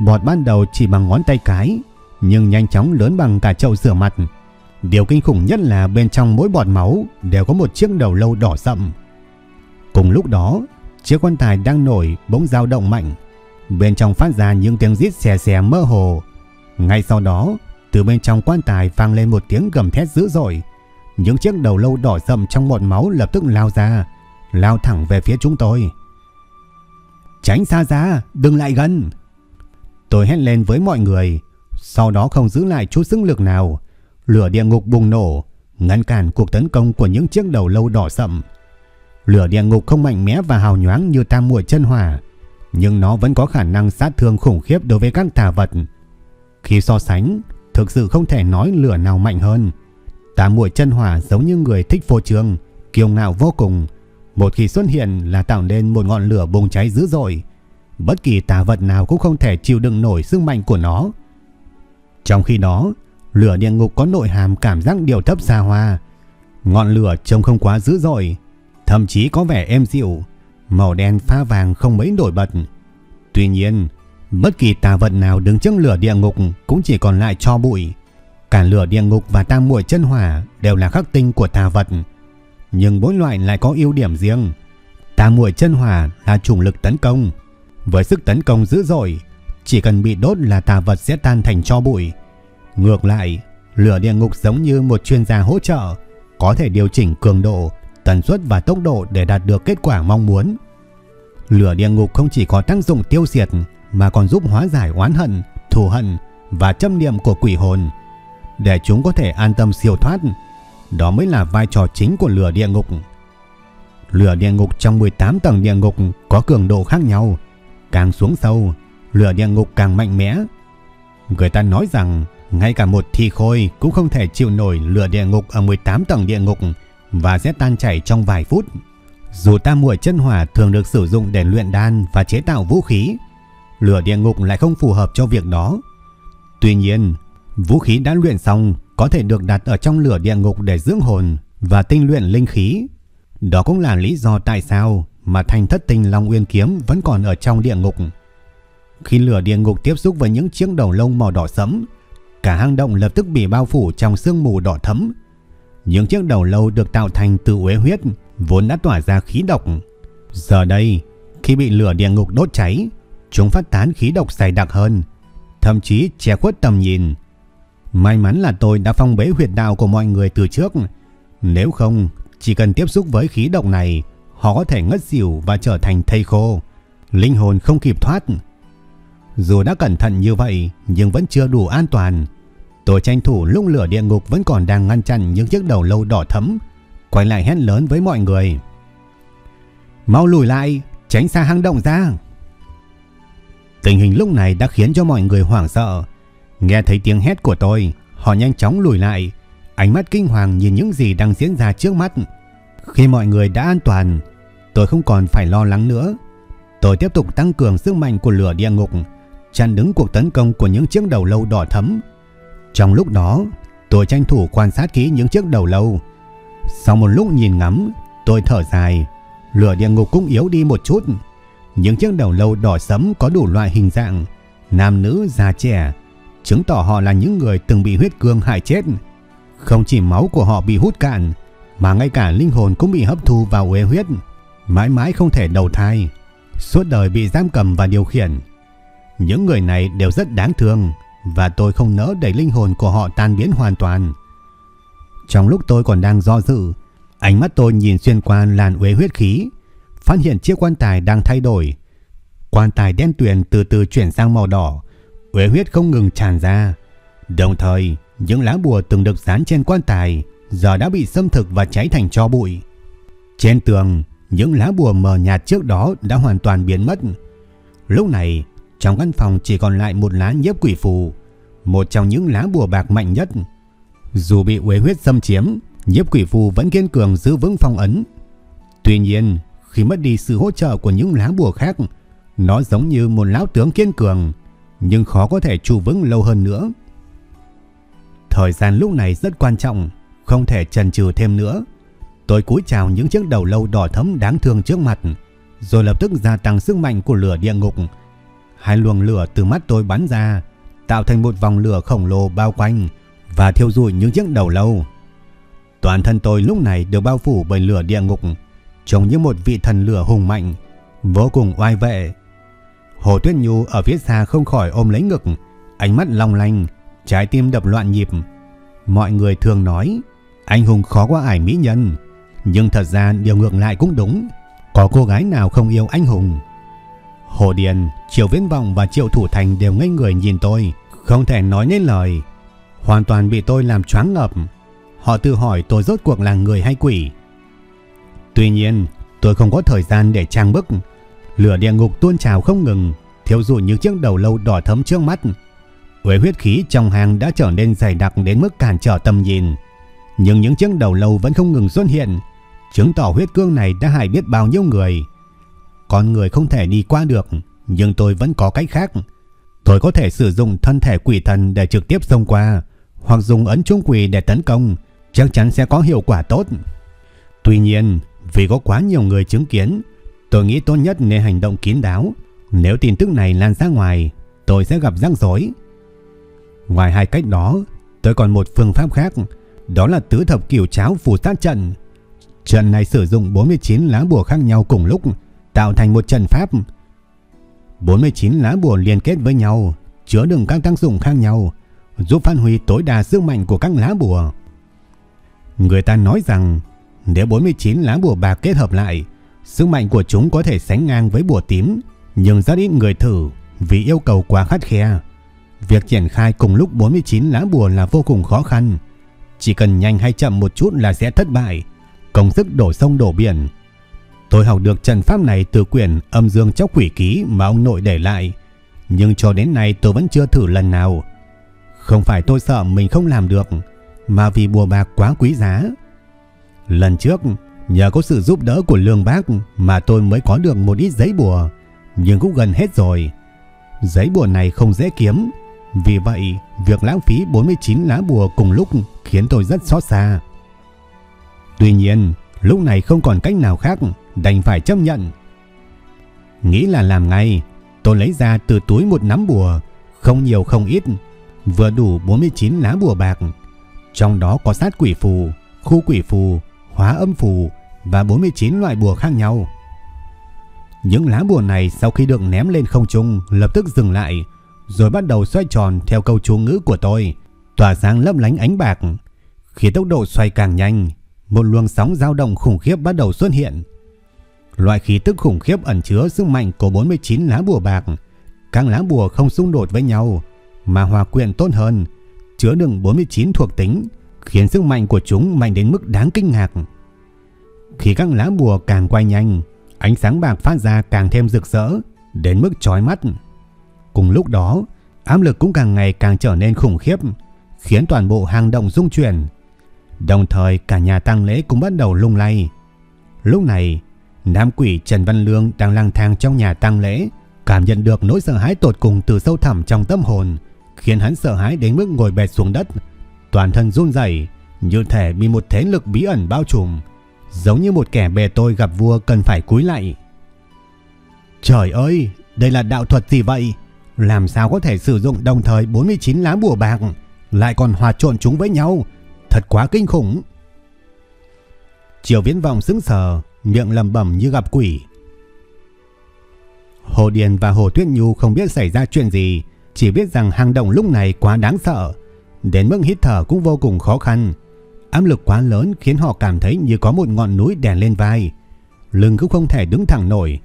Bọt ban đầu chỉ bằng ngón tay cái, nhưng nhanh chóng lớn bằng cả chậu rửa mặt. Điều kinh khủng nhất là bên trong mỗi bọt máu đều có một chiếc đầu lâu đỏ sậm. Cùng lúc đó, chiếc quan tài đang nổi bỗng dao động mạnh. Bên trong phát ra những tiếng rít xè xè mơ hồ. Ngay sau đó, từ bên trong quan tài vang lên một tiếng gầm thét dữ dội. Những chiếc đầu lâu đỏ sậm trong một máu lập tức lao ra, lao thẳng về phía chúng tôi. Tránh xa ra, đừng lại gần. Tôi hét lên với mọi người, sau đó không giữ lại chút sức lực nào. Lửa địa ngục bùng nổ, ngăn cản cuộc tấn công của những chiếc đầu lâu đỏ sậm. Lửa địa ngục không mạnh mẽ và hào nhoáng như tam muội chân hỏa, nhưng nó vẫn có khả năng sát thương khủng khiếp đối với các tà vật. Khi so sánh, thực sự không thể nói lửa nào mạnh hơn. Tam muội chân hỏa giống như người thích phô trương, kiêu ngạo vô cùng, một khi xuất hiện là tạo nên một ngọn lửa bùng cháy dữ dội. Bất kỳ tà vật nào cũng không thể chịu đựng nổi sức mạnh của nó. Trong khi đó, lửa địa ngục có nội hàm cảm giác điều thấp xa hoa. Ngọn lửa trông không quá dữ dội, thậm chí có vẻ êm dịu, màu đen pha vàng không mấy nổi bật. Tuy nhiên, bất kỳ tà vật nào đứng trước lửa địa ngục cũng chỉ còn lại cho bụi. Cả lửa địa ngục và tam muội chân hỏa đều là khắc tinh của tà vật nhưng mỗi loại lại có ưu điểm riêng. Tam muội chân hỏa là chủng lực tấn công, Với sức tấn công dữ dội, chỉ cần bị đốt là tà vật sẽ tan thành cho bụi. Ngược lại, lửa địa ngục giống như một chuyên gia hỗ trợ, có thể điều chỉnh cường độ, tần suất và tốc độ để đạt được kết quả mong muốn. Lửa địa ngục không chỉ có tác dụng tiêu diệt mà còn giúp hóa giải oán hận, thù hận và châm niệm của quỷ hồn để chúng có thể an tâm siêu thoát. Đó mới là vai trò chính của lửa địa ngục. Lửa địa ngục trong 18 tầng địa ngục có cường độ khác nhau. Càng xuống sâu, lửa địa ngục càng mạnh mẽ. Người ta nói rằng ngay cả một thi khôi cũng không thể chịu nổi lửa địa ngục ở 18 tầng địa ngục và sẽ tan chảy trong vài phút. Dù tam muội chân hỏa thường được sử dụng để luyện đan và chế tạo vũ khí, lửa địa ngục lại không phù hợp cho việc đó. Tuy nhiên, vũ khí đã luyện xong có thể được đặt ở trong lửa địa ngục để dưỡng hồn và tinh luyện linh khí. Đó cũng là lý do tại sao mà thành thất tinh Long Uyên Kiếm vẫn còn ở trong địa ngục. Khi lửa địa ngục tiếp xúc với những chiếc đầu lông màu đỏ sẫm, cả hang động lập tức bị bao phủ trong sương mù đỏ thẫm. Những chiếc đầu lâu được tạo thành từ uế huyết vốn đã tỏa ra khí độc. Giờ đây, khi bị lửa địa ngục đốt cháy, chúng phát tán khí độc dày đặc hơn, thậm chí che khuất tầm nhìn. May mắn là tôi đã phong bế huyệt đạo của mọi người từ trước. Nếu không, chỉ cần tiếp xúc với khí độc này, họ có thể ngất xỉu và trở thành thây khô. Linh hồn không kịp thoát. Dù đã cẩn thận như vậy, nhưng vẫn chưa đủ an toàn. Tôi tranh thủ lúc lửa địa ngục vẫn còn đang ngăn chặn những chiếc đầu lâu đỏ thấm, quay lại hét lớn với mọi người. Mau lùi lại, tránh xa hang động ra. Tình hình lúc này đã khiến cho mọi người hoảng sợ. Nghe thấy tiếng hét của tôi, họ nhanh chóng lùi lại, ánh mắt kinh hoàng nhìn những gì đang diễn ra trước mắt. Khi mọi người đã an toàn, tôi không còn phải lo lắng nữa. Tôi tiếp tục tăng cường sức mạnh của lửa địa ngục, chặn đứng cuộc tấn công của những chiếc đầu lâu đỏ thẫm. Trong lúc đó, tôi tranh thủ quan sát kỹ những chiếc đầu lâu. Sau một lúc nhìn ngắm, tôi thở dài, lửa địa ngục cũng yếu đi một chút. Những chiếc đầu lâu đỏ sẫm có đủ loại hình dạng, nam nữ già trẻ, chứng tỏ họ là những người từng bị huyết cương hại chết. Không chỉ máu của họ bị hút cạn, mà ngay cả linh hồn cũng bị hấp thu vào uế huyết, mãi mãi không thể đầu thai, suốt đời bị giam cầm và điều khiển. Những người này đều rất đáng thương và tôi không nỡ để linh hồn của họ tan biến hoàn toàn. Trong lúc tôi còn đang do dự, ánh mắt tôi nhìn xuyên qua làn uế huyết khí, phát hiện chiếc quan tài đang thay đổi. Quan tài đen tuyền từ từ chuyển sang màu đỏ, uế huyết không ngừng tràn ra. Đồng thời, những lá bùa từng được dán trên quan tài giờ đã bị xâm thực và cháy thành tro bụi. Trên tường, những lá bùa mờ nhạt trước đó đã hoàn toàn biến mất. Lúc này, trong căn phòng chỉ còn lại một lá nhiếp quỷ phù, một trong những lá bùa bạc mạnh nhất. Dù bị uế huyết xâm chiếm, nhiếp quỷ phù vẫn kiên cường giữ vững phong ấn. Tuy nhiên, khi mất đi sự hỗ trợ của những lá bùa khác, nó giống như một lão tướng kiên cường, nhưng khó có thể trụ vững lâu hơn nữa. Thời gian lúc này rất quan trọng, không thể chần chừ thêm nữa. Tôi cúi chào những chiếc đầu lâu đỏ thẫm đáng thương trước mặt, rồi lập tức gia tăng sức mạnh của lửa địa ngục. Hai luồng lửa từ mắt tôi bắn ra, tạo thành một vòng lửa khổng lồ bao quanh và thiêu rụi những chiếc đầu lâu. Toàn thân tôi lúc này được bao phủ bởi lửa địa ngục, trông như một vị thần lửa hùng mạnh, vô cùng oai vệ. Hồ Tuyết Nhu ở phía xa không khỏi ôm lấy ngực, ánh mắt long lanh, trái tim đập loạn nhịp. Mọi người thường nói, anh hùng khó qua ải mỹ nhân, nhưng thật ra điều ngược lại cũng đúng. Có cô gái nào không yêu anh hùng? Hồ Điền, Triệu Viễn Vọng và Triệu Thủ Thành đều ngây người nhìn tôi, không thể nói nên lời. Hoàn toàn bị tôi làm choáng ngợp. Họ tự hỏi tôi rốt cuộc là người hay quỷ. Tuy nhiên, tôi không có thời gian để trang bức. Lửa địa ngục tuôn trào không ngừng, thiêu rụi những chiếc đầu lâu đỏ thấm trước mắt. Quế huyết khí trong hang đã trở nên dày đặc đến mức cản trở tầm nhìn. Nhưng những chiếc đầu lâu vẫn không ngừng xuất hiện, chứng tỏ huyết cương này đã hại biết bao nhiêu người. Con người không thể đi qua được, nhưng tôi vẫn có cách khác. Tôi có thể sử dụng thân thể quỷ thần để trực tiếp xông qua, hoặc dùng ấn trung quỷ để tấn công, chắc chắn sẽ có hiệu quả tốt. Tuy nhiên, vì có quá nhiều người chứng kiến, tôi nghĩ tốt nhất nên hành động kín đáo. Nếu tin tức này lan ra ngoài, tôi sẽ gặp rắc rối. Ngoài hai cách đó, tôi còn một phương pháp khác, đó là tứ thập kiểu cháo phù sát trận. Trận này sử dụng 49 lá bùa khác nhau cùng lúc, tạo thành một trận pháp. 49 lá bùa liên kết với nhau, chứa đựng các tác dụng khác nhau, giúp phát huy tối đa sức mạnh của các lá bùa. Người ta nói rằng nếu 49 lá bùa bạc kết hợp lại, sức mạnh của chúng có thể sánh ngang với bùa tím, nhưng rất ít người thử vì yêu cầu quá khắt khe. Việc triển khai cùng lúc 49 lá bùa là vô cùng khó khăn. Chỉ cần nhanh hay chậm một chút là sẽ thất bại, công sức đổ sông đổ biển. Tôi học được trận pháp này từ quyển âm dương chóc quỷ ký mà ông nội để lại, nhưng cho đến nay tôi vẫn chưa thử lần nào. Không phải tôi sợ mình không làm được, mà vì bùa bạc quá quý giá. Lần trước, nhờ có sự giúp đỡ của Lương Bác mà tôi mới có được một ít giấy bùa, nhưng cũng gần hết rồi. Giấy bùa này không dễ kiếm, vì vậy việc lãng phí 49 lá bùa cùng lúc khiến tôi rất xót xa. Tuy nhiên, lúc này không còn cách nào khác, đành phải chấp nhận. Nghĩ là làm ngay, tôi lấy ra từ túi một nắm bùa, không nhiều không ít, vừa đủ 49 lá bùa bạc. Trong đó có sát quỷ phù, khu quỷ phù, hóa âm phù và 49 loại bùa khác nhau. Những lá bùa này sau khi được ném lên không trung lập tức dừng lại, rồi bắt đầu xoay tròn theo câu chú ngữ của tôi, tỏa sáng lấp lánh ánh bạc. Khi tốc độ xoay càng nhanh, một luồng sóng dao động khủng khiếp bắt đầu xuất hiện. Loại khí tức khủng khiếp ẩn chứa sức mạnh của 49 lá bùa bạc. Các lá bùa không xung đột với nhau, mà hòa quyện tốt hơn, chứa đựng 49 thuộc tính, khiến sức mạnh của chúng mạnh đến mức đáng kinh ngạc. Khi các lá bùa càng quay nhanh, ánh sáng bạc phát ra càng thêm rực rỡ, đến mức chói mắt. Cùng lúc đó, áp lực cũng càng ngày càng trở nên khủng khiếp, khiến toàn bộ hang động rung chuyển. Đồng thời cả nhà tang lễ cũng bắt đầu lung lay. Lúc này, nam quỷ Trần Văn Lương đang lang thang trong nhà tang lễ, cảm nhận được nỗi sợ hãi tột cùng từ sâu thẳm trong tâm hồn, khiến hắn sợ hãi đến mức ngồi bệt xuống đất, toàn thân run rẩy, như thể bị một thế lực bí ẩn bao trùm, giống như một kẻ bề tôi gặp vua cần phải cúi lại. Trời ơi, đây là đạo thuật gì vậy? Làm sao có thể sử dụng đồng thời 49 lá bùa bạc, lại còn hòa trộn chúng với nhau? Thật quá kinh khủng. Triều Viễn Vọng sững sờ, miệng lầm bẩm như gặp quỷ. Hồ Điền và Hồ Tuyết Nhu không biết xảy ra chuyện gì, chỉ biết rằng hang động lúc này quá đáng sợ, đến mức hít thở cũng vô cùng khó khăn. Áp lực quá lớn khiến họ cảm thấy như có một ngọn núi đè lên vai, lưng cũng không thể đứng thẳng nổi.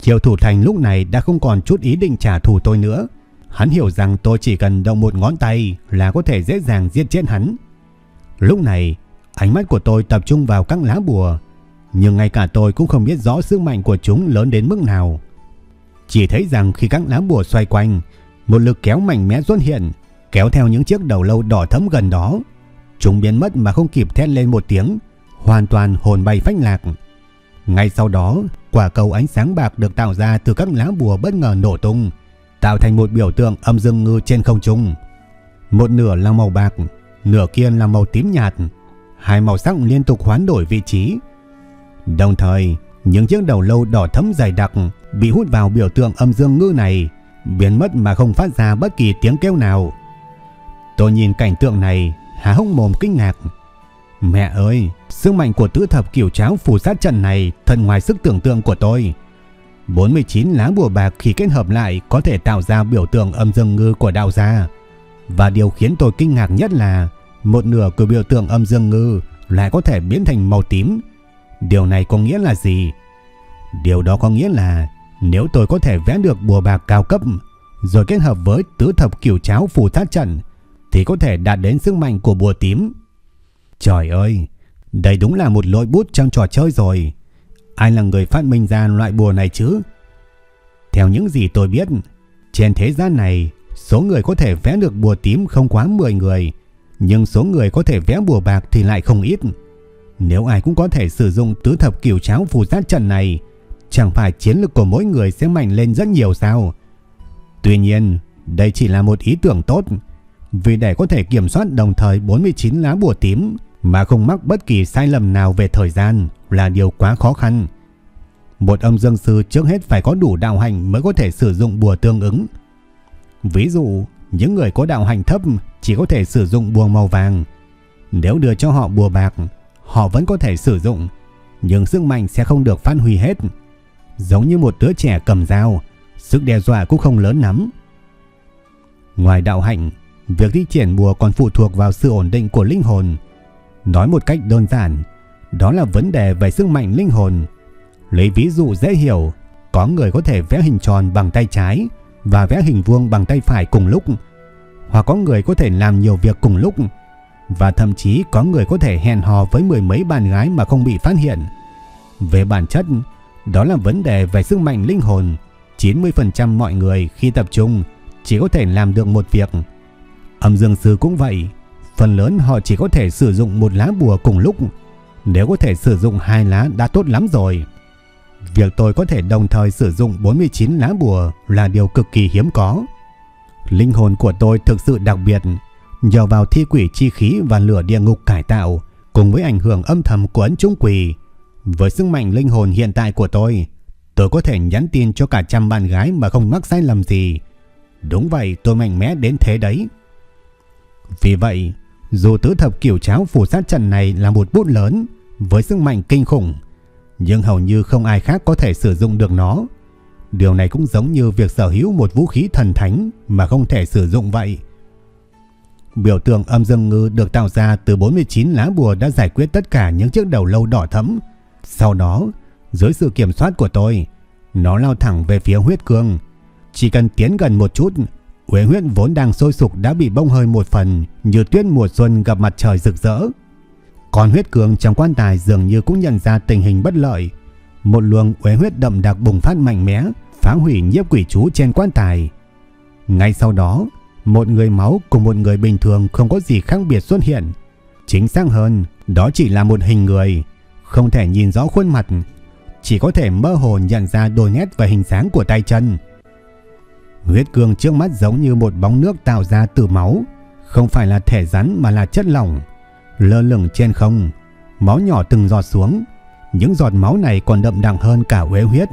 Triều Thủ Thành lúc này đã không còn chút ý định trả thù tôi nữa. Hắn hiểu rằng tôi chỉ cần động một ngón tay là có thể dễ dàng giết chết hắn. Lúc này, ánh mắt của tôi tập trung vào các lá bùa, nhưng ngay cả tôi cũng không biết rõ sức mạnh của chúng lớn đến mức nào. Chỉ thấy rằng khi các lá bùa xoay quanh, một lực kéo mạnh mẽ xuất hiện, kéo theo những chiếc đầu lâu đỏ thẫm gần đó. Chúng biến mất mà không kịp thét lên một tiếng, hoàn toàn hồn bay phách lạc. Ngay sau đó, quả cầu ánh sáng bạc được tạo ra từ các lá bùa bất ngờ nổ tung, tạo thành một biểu tượng âm dương ngư trên không trung. Một nửa là màu bạc, nửa kia là màu tím nhạt, hai màu sắc liên tục hoán đổi vị trí. Đồng thời, những chiếc đầu lâu đỏ thẫm dày đặc bị hút vào biểu tượng âm dương ngư này, biến mất mà không phát ra bất kỳ tiếng kêu nào. Tôi nhìn cảnh tượng này, há hốc mồm kinh ngạc. Mẹ ơi, sức mạnh của tứ thập kiểu cháo phù sát trận này thật ngoài sức tưởng tượng của tôi. 49 lá bùa bạc khi kết hợp lại có thể tạo ra biểu tượng âm dương ngư của đạo gia. Và điều khiến tôi kinh ngạc nhất là một nửa của biểu tượng âm dương ngư lại có thể biến thành màu tím. Điều này có nghĩa là gì? Điều đó có nghĩa là nếu tôi có thể vẽ được bùa bạc cao cấp rồi kết hợp với tứ thập kiểu cháo phù thác trận thì có thể đạt đến sức mạnh của bùa tím. Trời ơi, đây đúng là một lỗi bút trong trò chơi rồi. Ai là người phát minh ra loại bùa này chứ? Theo những gì tôi biết, trên thế gian này, số người có thể vẽ được bùa tím không quá 10 người, nhưng số người có thể vẽ bùa bạc thì lại không ít. Nếu ai cũng có thể sử dụng tứ thập kiểu cháo phù sát trận này, chẳng phải chiến lực của mỗi người sẽ mạnh lên rất nhiều sao? Tuy nhiên, đây chỉ là một ý tưởng tốt, vì để có thể kiểm soát đồng thời 49 lá bùa tím mà không mắc bất kỳ sai lầm nào về thời gian là điều quá khó khăn. Một âm dương sư trước hết phải có đủ đạo hành mới có thể sử dụng bùa tương ứng. Ví dụ, những người có đạo hành thấp chỉ có thể sử dụng bùa màu vàng. Nếu đưa cho họ bùa bạc, họ vẫn có thể sử dụng, nhưng sức mạnh sẽ không được phát huy hết. Giống như một đứa trẻ cầm dao, sức đe dọa cũng không lớn lắm. Ngoài đạo hạnh, việc thi triển bùa còn phụ thuộc vào sự ổn định của linh hồn. Nói một cách đơn giản, đó là vấn đề về sức mạnh linh hồn. Lấy ví dụ dễ hiểu, có người có thể vẽ hình tròn bằng tay trái và vẽ hình vuông bằng tay phải cùng lúc, hoặc có người có thể làm nhiều việc cùng lúc, và thậm chí có người có thể hẹn hò với mười mấy bạn gái mà không bị phát hiện. Về bản chất, đó là vấn đề về sức mạnh linh hồn. 90% mọi người khi tập trung chỉ có thể làm được một việc. Âm dương sư cũng vậy, phần lớn họ chỉ có thể sử dụng một lá bùa cùng lúc. Nếu có thể sử dụng hai lá đã tốt lắm rồi. Việc tôi có thể đồng thời sử dụng 49 lá bùa là điều cực kỳ hiếm có. Linh hồn của tôi thực sự đặc biệt, nhờ vào thi quỷ chi khí và lửa địa ngục cải tạo, cùng với ảnh hưởng âm thầm của ấn trung quỷ. Với sức mạnh linh hồn hiện tại của tôi, tôi có thể nhắn tin cho cả trăm bạn gái mà không mắc sai lầm gì. Đúng vậy, tôi mạnh mẽ đến thế đấy. Vì vậy, dù tứ thập kiểu cháo phù sát trận này là một bút lớn với sức mạnh kinh khủng, nhưng hầu như không ai khác có thể sử dụng được nó. Điều này cũng giống như việc sở hữu một vũ khí thần thánh mà không thể sử dụng vậy. Biểu tượng âm dương ngư được tạo ra từ 49 lá bùa đã giải quyết tất cả những chiếc đầu lâu đỏ thẫm. Sau đó, dưới sự kiểm soát của tôi, nó lao thẳng về phía huyết cương. Chỉ cần tiến gần một chút, Uế huyết vốn đang sôi sục đã bị bông hơi một phần như tuyết mùa xuân gặp mặt trời rực rỡ. Còn huyết cường trong quan tài dường như cũng nhận ra tình hình bất lợi. Một luồng uế huyết đậm đặc bùng phát mạnh mẽ, phá hủy nhiếp quỷ chú trên quan tài. Ngay sau đó, một người máu cùng một người bình thường không có gì khác biệt xuất hiện. Chính xác hơn, đó chỉ là một hình người, không thể nhìn rõ khuôn mặt, chỉ có thể mơ hồ nhận ra đôi nét và hình dáng của tay chân. Huyết cương trước mắt giống như một bóng nước tạo ra từ máu, không phải là thể rắn mà là chất lỏng, lơ lửng trên không, máu nhỏ từng giọt xuống. Những giọt máu này còn đậm đặng hơn cả uế huyết,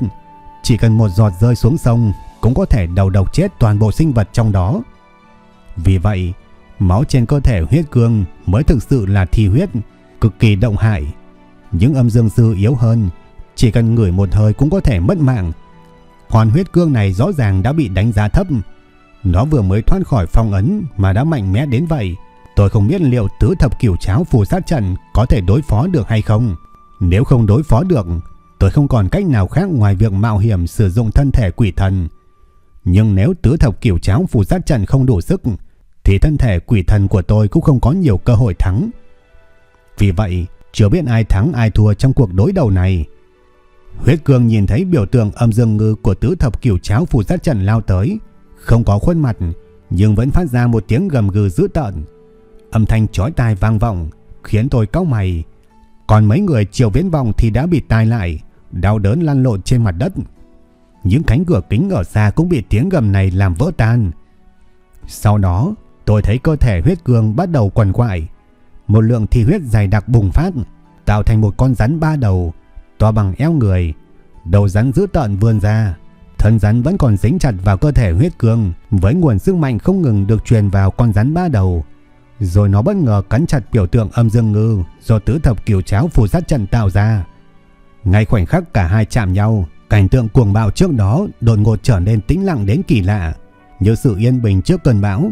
chỉ cần một giọt rơi xuống sông cũng có thể đầu độc chết toàn bộ sinh vật trong đó. Vì vậy, máu trên cơ thể huyết cương mới thực sự là thi huyết, cực kỳ động hại. Những âm dương sư yếu hơn, chỉ cần ngửi một hơi cũng có thể mất mạng. Hoàn huyết cương này rõ ràng đã bị đánh giá thấp. Nó vừa mới thoát khỏi phong ấn mà đã mạnh mẽ đến vậy. Tôi không biết liệu tứ thập kiểu cháo phù sát trận có thể đối phó được hay không. Nếu không đối phó được, tôi không còn cách nào khác ngoài việc mạo hiểm sử dụng thân thể quỷ thần. Nhưng nếu tứ thập kiểu cháo phù sát trận không đủ sức, thì thân thể quỷ thần của tôi cũng không có nhiều cơ hội thắng. Vì vậy, chưa biết ai thắng ai thua trong cuộc đối đầu này. Huyết cương nhìn thấy biểu tượng âm dương ngư của tứ thập kiểu cháo phù sát trận lao tới, không có khuôn mặt, nhưng vẫn phát ra một tiếng gầm gừ dữ tợn. Âm thanh chói tai vang vọng, khiến tôi cau mày. Còn mấy người chiều viễn vọng thì đã bị tai lại, đau đớn lăn lộn trên mặt đất. Những cánh cửa kính ở xa cũng bị tiếng gầm này làm vỡ tan. Sau đó, tôi thấy cơ thể huyết cương bắt đầu quằn quại. Một lượng thi huyết dày đặc bùng phát, tạo thành một con rắn ba đầu, to bằng eo người. Đầu rắn dữ tợn vươn ra, thân rắn vẫn còn dính chặt vào cơ thể huyết cương với nguồn sức mạnh không ngừng được truyền vào con rắn ba đầu. Rồi nó bất ngờ cắn chặt biểu tượng âm dương ngư do tứ thập kiều cháo phù sát trận tạo ra. Ngay khoảnh khắc cả hai chạm nhau, cảnh tượng cuồng bạo trước đó đột ngột trở nên tĩnh lặng đến kỳ lạ, như sự yên bình trước cơn bão.